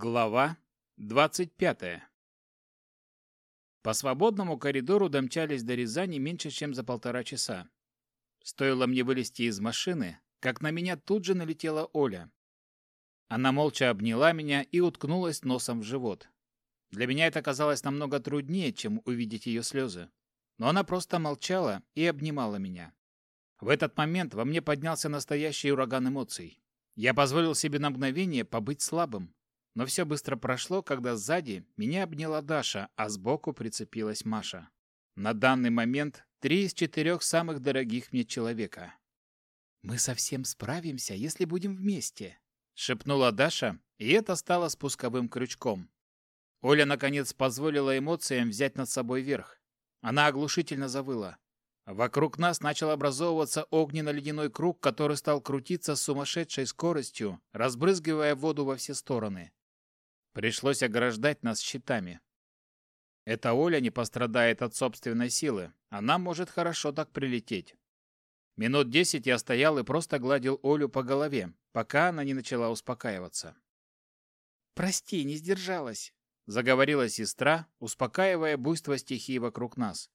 Глава 25. По свободному коридору домчались до Рязани меньше, чем за полтора часа. Стоило мне вылезти из машины, как на меня тут же налетела Оля. Она молча обняла меня и уткнулась носом в живот. Для меня это казалось намного труднее, чем увидеть ее слезы. Но она просто молчала и обнимала меня. В этот момент во мне поднялся настоящий ураган эмоций. Я позволил себе на мгновение побыть слабым, но все быстро прошло, когда сзади меня обняла Даша, а сбоку прицепилась Маша. На данный момент три из четырех самых дорогих мне человека. «Мы совсем справимся, если будем вместе», — шепнула Даша, и это стало спусковым крючком. Оля, наконец, позволила эмоциям взять над собой верх. Она оглушительно завыла. Вокруг нас начал образовываться огненно-ледяной круг, который стал крутиться с сумасшедшей скоростью, разбрызгивая воду во все стороны. Пришлось ограждать нас щитами. Эта Оля не пострадает от собственной силы. Она может хорошо так прилететь. Минут десять я стоял и просто гладил Олю по голове, пока она не начала успокаиваться. «Прости, не сдержалась», — заговорила сестра, успокаивая буйство стихии вокруг нас.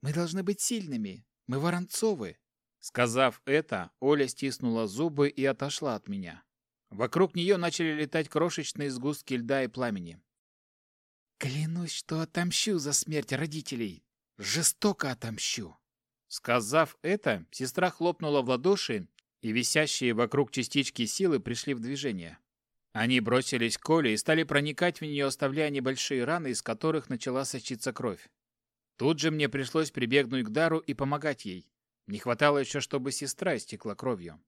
«Мы должны быть сильными. Мы воронцовы». Сказав это, Оля стиснула зубы и отошла от меня. Вокруг нее начали летать крошечные сгустки льда и пламени. «Клянусь, что отомщу за смерть родителей! Жестоко отомщу!» Сказав это, сестра хлопнула в ладоши, и висящие вокруг частички силы пришли в движение. Они бросились к Коле и стали проникать в нее, оставляя небольшие раны, из которых начала сочиться кровь. Тут же мне пришлось прибегнуть к дару и помогать ей. Не хватало еще, чтобы сестра истекла кровью.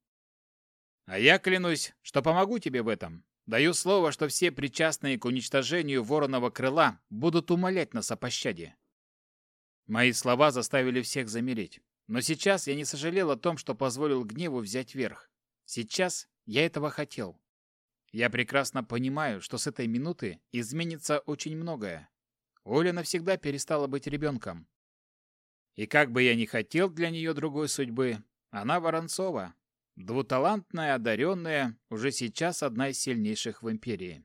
А я клянусь, что помогу тебе в этом. Даю слово, что все причастные к уничтожению вороного крыла будут умолять нас о пощаде. Мои слова заставили всех замереть. Но сейчас я не сожалел о том, что позволил гневу взять верх. Сейчас я этого хотел. Я прекрасно понимаю, что с этой минуты изменится очень многое. Оля навсегда перестала быть ребенком. И как бы я ни хотел для нее другой судьбы, она Воронцова, Двуталантная, одаренная, уже сейчас одна из сильнейших в Империи.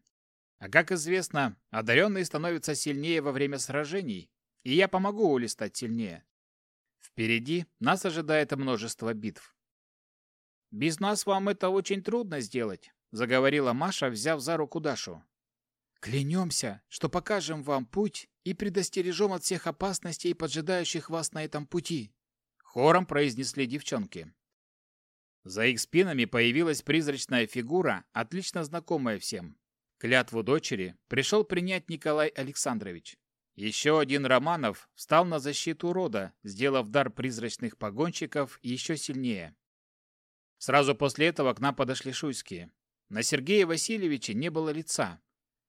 А как известно, одаренные становятся сильнее во время сражений, и я помогу Оле стать сильнее. Впереди нас ожидает множество битв. «Без нас вам это очень трудно сделать», — заговорила Маша, взяв за руку Дашу. «Клянемся, что покажем вам путь и предостережем от всех опасностей, поджидающих вас на этом пути», — хором произнесли девчонки. За их спинами появилась призрачная фигура, отлично знакомая всем. Клятву дочери пришел принять Николай Александрович. Еще один Романов встал на защиту рода, сделав дар призрачных погонщиков еще сильнее. Сразу после этого к нам подошли шуйские. На Сергея Васильевича не было лица.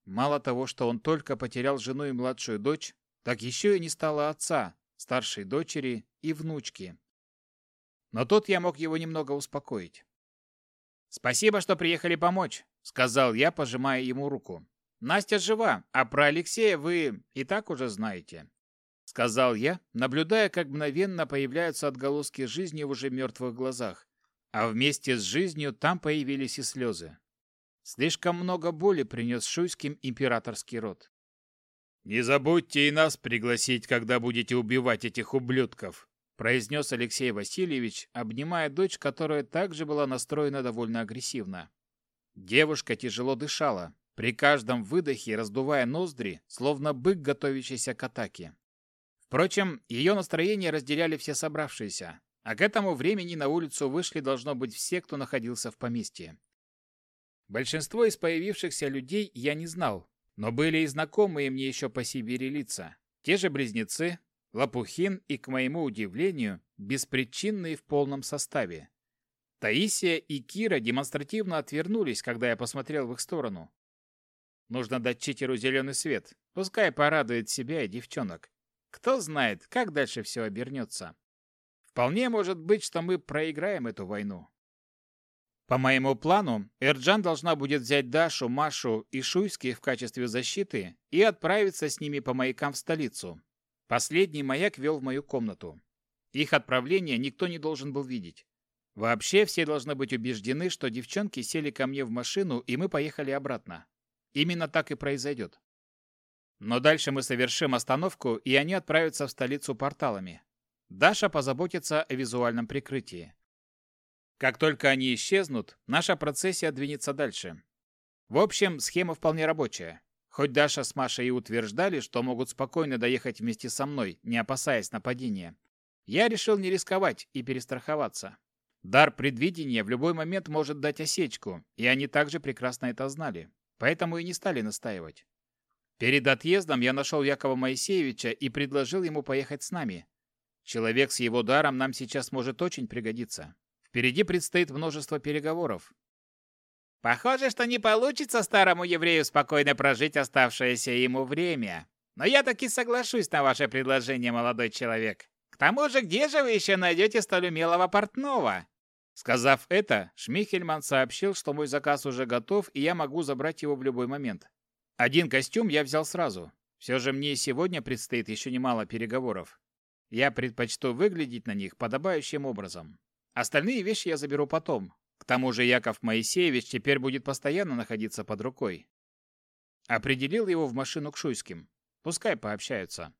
Мало того, что он только потерял жену и младшую дочь, так еще и не стало отца, старшей дочери и внучки. Но тут я мог его немного успокоить. «Спасибо, что приехали помочь», — сказал я, пожимая ему руку. «Настя жива, а про Алексея вы и так уже знаете», — сказал я, наблюдая, как мгновенно появляются отголоски жизни в уже мертвых глазах, а вместе с жизнью там появились и слезы. Слишком много боли принес Шуйским императорский род. «Не забудьте и нас пригласить, когда будете убивать этих ублюдков», произнес Алексей Васильевич, обнимая дочь, которая также была настроена довольно агрессивно. Девушка тяжело дышала, при каждом выдохе раздувая ноздри, словно бык, готовящийся к атаке. Впрочем, ее настроение разделяли все собравшиеся, а к этому времени на улицу вышли должно быть все, кто находился в поместье. Большинство из появившихся людей я не знал, но были и знакомые мне еще по Сибири лица. Те же близнецы, Лопухин и, к моему удивлению, беспричинные в полном составе. Таисия и Кира демонстративно отвернулись, когда я посмотрел в их сторону. Нужно дать читеру зеленый свет, пускай порадует себя и девчонок. Кто знает, как дальше все обернется. Вполне может быть, что мы проиграем эту войну. По моему плану, Эрджан должна будет взять Дашу, Машу и Шуйски в качестве защиты и отправиться с ними по маякам в столицу, Последний маяк вел в мою комнату. Их отправление никто не должен был видеть. Вообще все должны быть убеждены, что девчонки сели ко мне в машину, и мы поехали обратно. именно так и произойдет. Но дальше мы совершим остановку, и они отправятся в столицу порталами. Даша позаботится о визуальном прикрытии. Как только они исчезнут, наша процессия двинется дальше. В общем, схема вполне рабочая. Хоть Даша с Машей и утверждали, что могут спокойно доехать вместе со мной, не опасаясь нападения, я решил не рисковать и перестраховаться. Дар предвидения в любой момент может дать осечку, и они также прекрасно это знали, поэтому и не стали настаивать. Перед отъездом я нашел Якова Моисеевича и предложил ему поехать с нами. Человек с его даром нам сейчас может очень пригодиться. Впереди предстоит множество переговоров. Похоже, что не получится старому еврею спокойно прожить оставшееся ему время. Но я таки соглашусь на ваше предложение, молодой человек. К тому же, где же вы еще найдете столь умелого портного? Сказав это, Шмихельман сообщил, что мой заказ уже готов, и я могу забрать его в любой момент. Один костюм я взял сразу. Все же мне сегодня предстоит еще немало переговоров. Я предпочту выглядеть на них подобающим образом. Остальные вещи я заберу потом. К тому же Яков Моисеевич теперь будет постоянно находиться под рукой. Определил его в машину к Шуйским. Пускай пообщаются.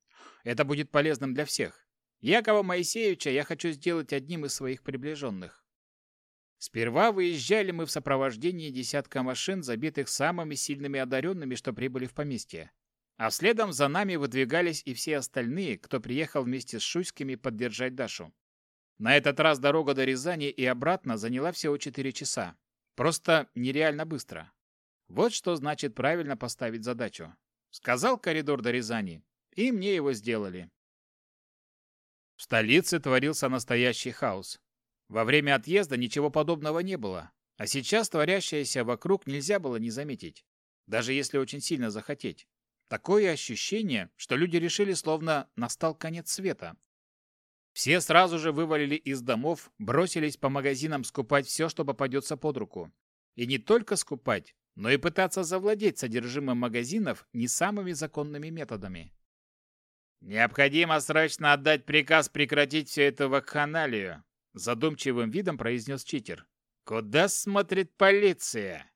Это будет полезным для всех. Якова Моисеевича я хочу сделать одним из своих приближенных. Сперва выезжали мы в сопровождении десятка машин, забитых самыми сильными одаренными, что прибыли в поместье. А следом за нами выдвигались и все остальные, кто приехал вместе с Шуйскими поддержать Дашу. На этот раз дорога до Рязани и обратно заняла всего 4 часа. Просто нереально быстро. Вот что значит правильно поставить задачу. Сказал коридор до Рязани, и мне его сделали. В столице творился настоящий хаос. Во время отъезда ничего подобного не было, а сейчас творящееся вокруг нельзя было не заметить, даже если очень сильно захотеть. Такое ощущение, что люди решили, словно настал конец света. Все сразу же вывалили из домов, бросились по магазинам скупать все, что попадется под руку. И не только скупать, но и пытаться завладеть содержимым магазинов не самыми законными методами. «Необходимо срочно отдать приказ прекратить все это вакханалию», задумчивым видом произнес читер. «Куда смотрит полиция?»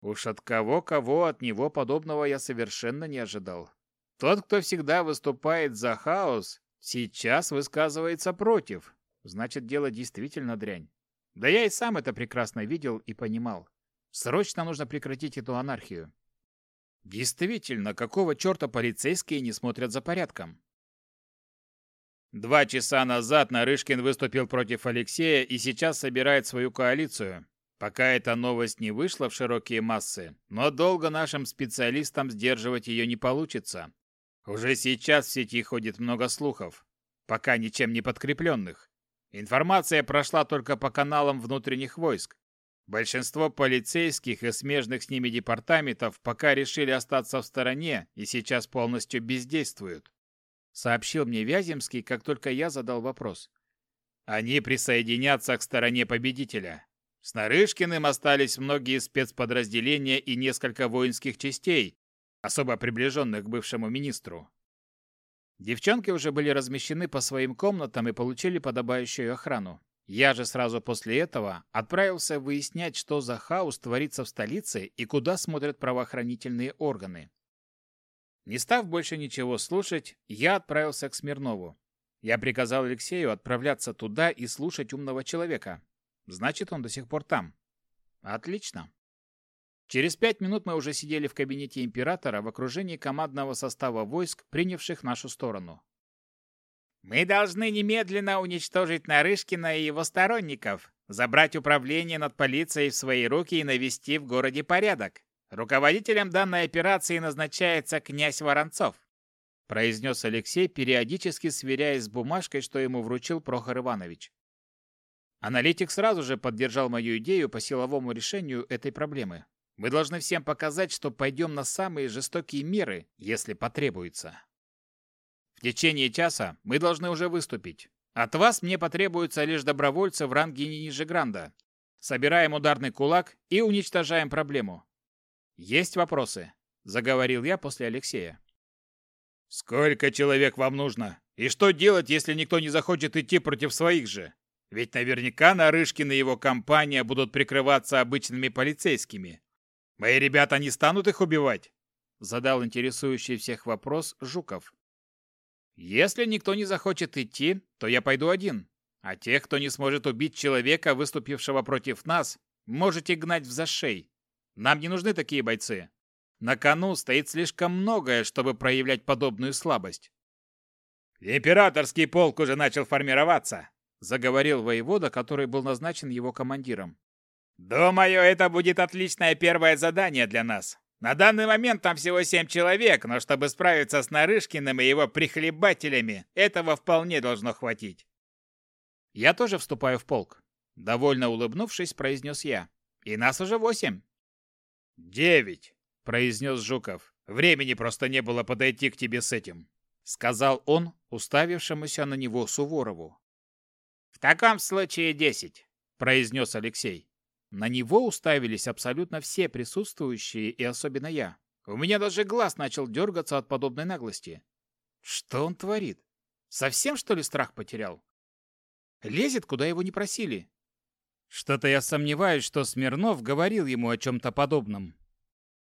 Уж от кого-кого от него подобного я совершенно не ожидал. Тот, кто всегда выступает за хаос, сейчас высказывается против. Значит, дело действительно дрянь. Да я и сам это прекрасно видел и понимал. Срочно нужно прекратить эту анархию. Действительно, какого черта полицейские не смотрят за порядком? Два часа назад Нарышкин выступил против Алексея и сейчас собирает свою коалицию. Пока эта новость не вышла в широкие массы, но долго нашим специалистам сдерживать ее не получится. Уже сейчас в сети ходит много слухов, пока ничем не подкрепленных. Информация прошла только по каналам внутренних войск. Большинство полицейских и смежных с ними департаментов пока решили остаться в стороне и сейчас полностью бездействуют. Сообщил мне Вяземский, как только я задал вопрос. Они присоединятся к стороне победителя. С Нарышкиным остались многие спецподразделения и несколько воинских частей, особо приближенных к бывшему министру. Девчонки уже были размещены по своим комнатам и получили подобающую охрану. Я же сразу после этого отправился выяснять, что за хаос творится в столице и куда смотрят правоохранительные органы. Не став больше ничего слушать, я отправился к Смирнову. Я приказал Алексею отправляться туда и слушать умного человека, Значит, он до сих пор там. Отлично. Через пять минут мы уже сидели в кабинете императора в окружении командного состава войск, принявших нашу сторону. «Мы должны немедленно уничтожить Нарышкина и его сторонников, забрать управление над полицией в свои руки и навести в городе порядок. Руководителем данной операции назначается князь Воронцов», произнес Алексей, периодически сверяясь с бумажкой, что ему вручил Прохор Иванович. Аналитик сразу же поддержал мою идею по силовому решению этой проблемы. Мы должны всем показать, что пойдем на самые жестокие меры, если потребуется. В течение часа мы должны уже выступить. От вас мне потребуются лишь добровольцы в ранге ниже Гранда. Собираем ударный кулак и уничтожаем проблему. Есть вопросы? Заговорил я после Алексея. Сколько человек вам нужно? И что делать, если никто не захочет идти против своих же? Ведь наверняка Нарышкин и его компания будут прикрываться обычными полицейскими. Мои ребята не станут их убивать? Задал интересующий всех вопрос Жуков. Если никто не захочет идти, то я пойду один. А тех, кто не сможет убить человека, выступившего против нас, можете гнать в зашей. Нам не нужны такие бойцы. На кону стоит слишком многое, чтобы проявлять подобную слабость. «Императорский полк уже начал формироваться», — заговорил воевода, который был назначен его командиром. «Думаю, это будет отличное первое задание для нас. На данный момент там всего семь человек, но чтобы справиться с Нарышкиным и его прихлебателями, этого вполне должно хватить». «Я тоже вступаю в полк», — довольно улыбнувшись, произнес я. «И нас уже восемь». «Девять», — произнес Жуков. «Времени просто не было подойти к тебе с этим», — сказал он, уставившемуся на него Суворову. «В таком случае десять», — произнес Алексей. На него уставились абсолютно все присутствующие, и особенно я. У меня даже глаз начал дергаться от подобной наглости. Что он творит? Совсем, что ли, страх потерял? Лезет, куда его не просили. Что-то я сомневаюсь, что Смирнов говорил ему о чем-то подобном.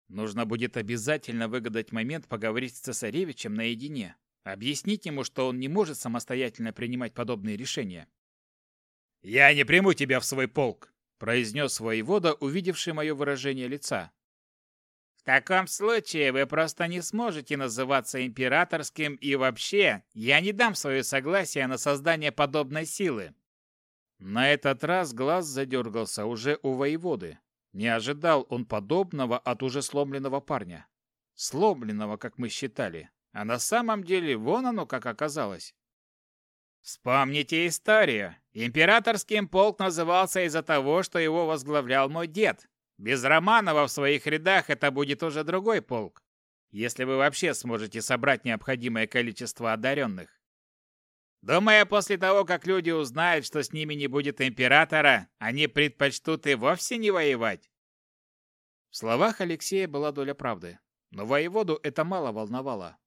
Нужно будет обязательно выгадать момент поговорить с цесаревичем наедине. Объяснить ему, что он не может самостоятельно принимать подобные решения. «Я не приму тебя в свой полк», — произнес воевода, увидевший мое выражение лица. «В таком случае вы просто не сможете называться императорским и вообще я не дам свое согласие на создание подобной силы». На этот раз глаз задергался уже у воеводы. Не ожидал он подобного от уже сломленного парня. Сломленного, как мы считали. А на самом деле вон оно как оказалось. Вспомните историю. Императорским полк назывался из-за того, что его возглавлял мой дед. Без Романова в своих рядах это будет уже другой полк. Если вы вообще сможете собрать необходимое количество одаренных. Думаю, после того, как люди узнают, что с ними не будет императора, они предпочтут и вовсе не воевать. В словах Алексея была доля правды, но воеводу это мало волновало.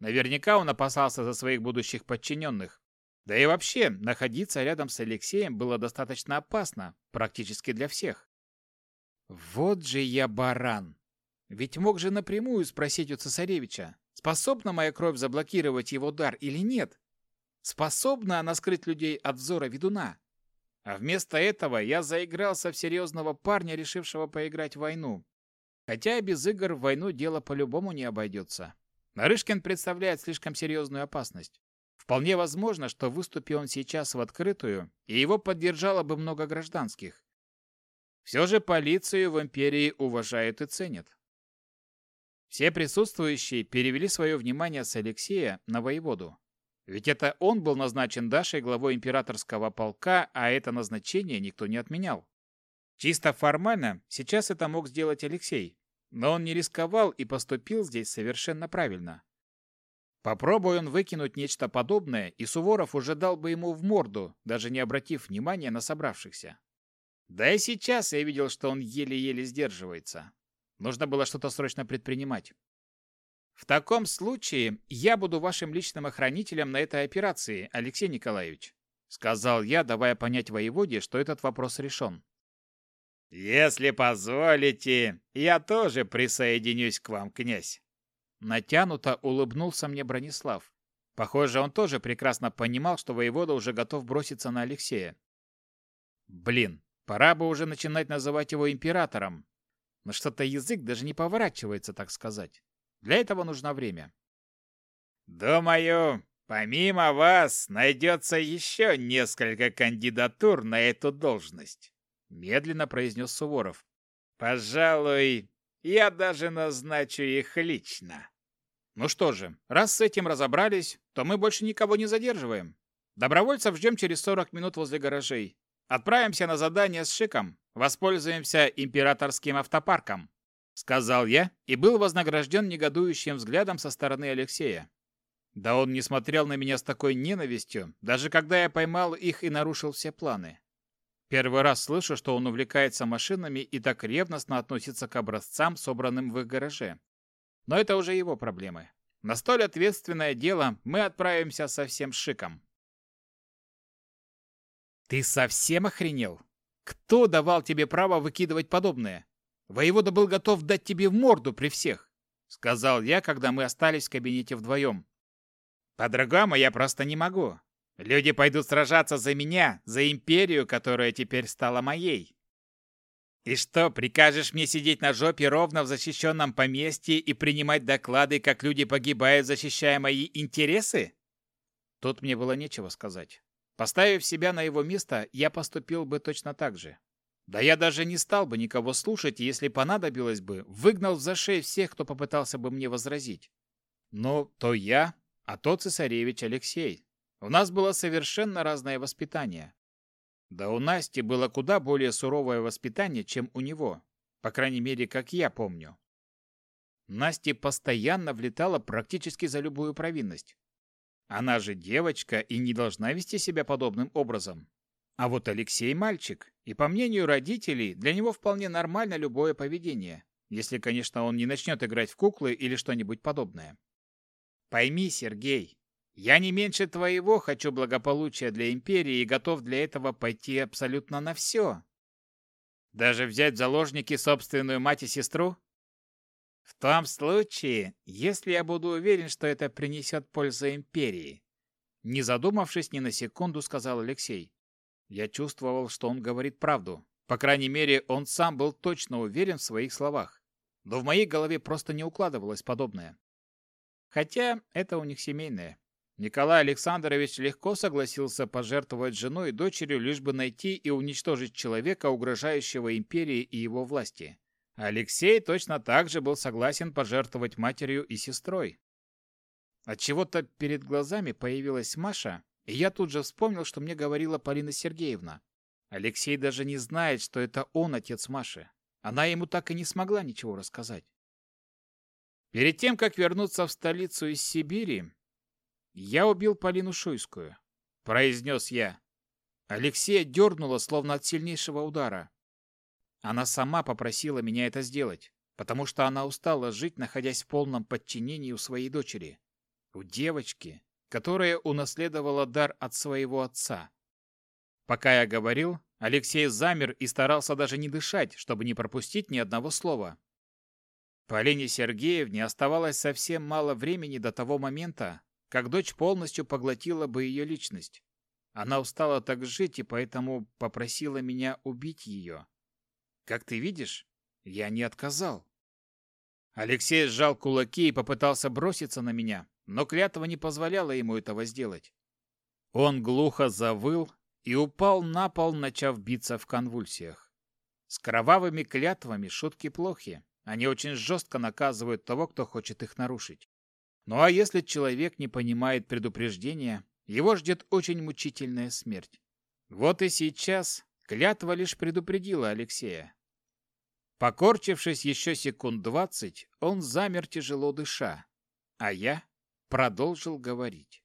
Наверняка он опасался за своих будущих подчиненных. Да и вообще, находиться рядом с Алексеем было достаточно опасно, практически для всех. Вот же я баран! Ведь мог же напрямую спросить у цесаревича, способна моя кровь заблокировать его дар или нет? Способна она скрыть людей от взора ведуна? А вместо этого я заигрался в серьезного парня, решившего поиграть в войну. Хотя без игр в войну дело по-любому не обойдется. Нарышкин представляет слишком серьезную опасность. Вполне возможно, что выступи он сейчас в открытую, и его поддержало бы много гражданских. Все же полицию в империи уважают и ценят. Все присутствующие перевели свое внимание с Алексея на воеводу. Ведь это он был назначен Дашей главой императорского полка, а это назначение никто не отменял. Чисто формально сейчас это мог сделать Алексей, но он не рисковал и поступил здесь совершенно правильно. Попробуй он выкинуть нечто подобное, и Суворов уже дал бы ему в морду, даже не обратив внимания на собравшихся. Да и сейчас я видел, что он еле-еле сдерживается. Нужно было что-то срочно предпринимать. В таком случае я буду вашим личным охранителем на этой операции, Алексей Николаевич, сказал я, давая понять воеводе, что этот вопрос решен. Если позволите, я тоже присоединюсь к вам, князь. Натянуто улыбнулся мне Бронислав. Похоже, он тоже прекрасно понимал, что воевода уже готов броситься на Алексея. Блин, пора бы уже начинать называть его императором. Но что-то язык даже не поворачивается, так сказать. Для этого нужно время. Думаю, помимо вас найдется еще несколько кандидатур на эту должность, медленно произнес Суворов. Пожалуй, я даже назначу их лично. Ну что же, раз с этим разобрались, то мы больше никого не задерживаем. Добровольцев ждем через 40 минут возле гаражей. Отправимся на задание с Шиком. Воспользуемся императорским автопарком сказал я и был вознагражден негодующим взглядом со стороны Алексея. Да он не смотрел на меня с такой ненавистью, даже когда я поймал их и нарушил все планы. Первый раз слышу, что он увлекается машинами и так ревностно относится к образцам, собранным в их гараже. Но это уже его проблемы. На столь ответственное дело мы отправимся со всем шиком. Ты совсем охренел? Кто давал тебе право выкидывать подобное? Воевода был готов дать тебе в морду при всех, сказал я, когда мы остались в кабинете вдвоем. По-другому я просто не могу. Люди пойдут сражаться за меня, за империю, которая теперь стала моей. И что, прикажешь мне сидеть на жопе ровно в защищенном поместье и принимать доклады, как люди погибают, защищая мои интересы? Тут мне было нечего сказать. Поставив себя на его место, я поступил бы точно так же. Да я даже не стал бы никого слушать, если понадобилось бы, выгнал в зашей всех, кто попытался бы мне возразить. Но то я, а то цесаревич Алексей. У нас было совершенно разное воспитание. Да у Насти было куда более суровое воспитание, чем у него. По крайней мере, как я помню. Насте постоянно влетала практически за любую провинность. Она же девочка и не должна вести себя подобным образом. А вот Алексей мальчик, и по мнению родителей, для него вполне нормально любое поведение, если, конечно, он не начнет играть в куклы или что-нибудь подобное. Пойми, Сергей, я не меньше твоего хочу благополучия для империи и готов для этого пойти абсолютно на все. Даже взять в заложники собственную мать и сестру? В том случае, если я буду уверен, что это принесет пользу империи. Не задумавшись ни на секунду, сказал Алексей. Я чувствовал, что он говорит правду. По крайней мере, он сам был точно уверен в своих словах. Но в моей голове просто не укладывалось подобное. Хотя это у них семейное. Николай Александрович легко согласился пожертвовать женой и дочерью, лишь бы найти и уничтожить человека, угрожающего империи и его власти. Алексей точно так же был согласен пожертвовать матерью и сестрой. От чего-то перед глазами появилась Маша, и я тут же вспомнил, что мне говорила Полина Сергеевна. Алексей даже не знает, что это он отец Маши. Она ему так и не смогла ничего рассказать. Перед тем, как вернуться в столицу из Сибири, я убил Полину Шуйскую, произнес я. Алексея дернуло, словно от сильнейшего удара. Она сама попросила меня это сделать, потому что она устала жить, находясь в полном подчинении у своей дочери. У девочки, которая унаследовала дар от своего отца. Пока я говорил, Алексей замер и старался даже не дышать, чтобы не пропустить ни одного слова. Полине Сергеевне оставалось совсем мало времени до того момента, как дочь полностью поглотила бы ее личность. Она устала так жить и поэтому попросила меня убить ее. Как ты видишь, я не отказал. Алексей сжал кулаки и попытался броситься на меня, но клятва не позволяла ему этого сделать. Он глухо завыл и упал на пол, начав биться в конвульсиях. С кровавыми клятвами шутки плохи. Они очень жестко наказывают того, кто хочет их нарушить. Ну а если человек не понимает предупреждения, его ждет очень мучительная смерть. Вот и сейчас клятва лишь предупредила Алексея. Покорчившись еще секунд двадцать, он замер тяжело дыша, а я продолжил говорить.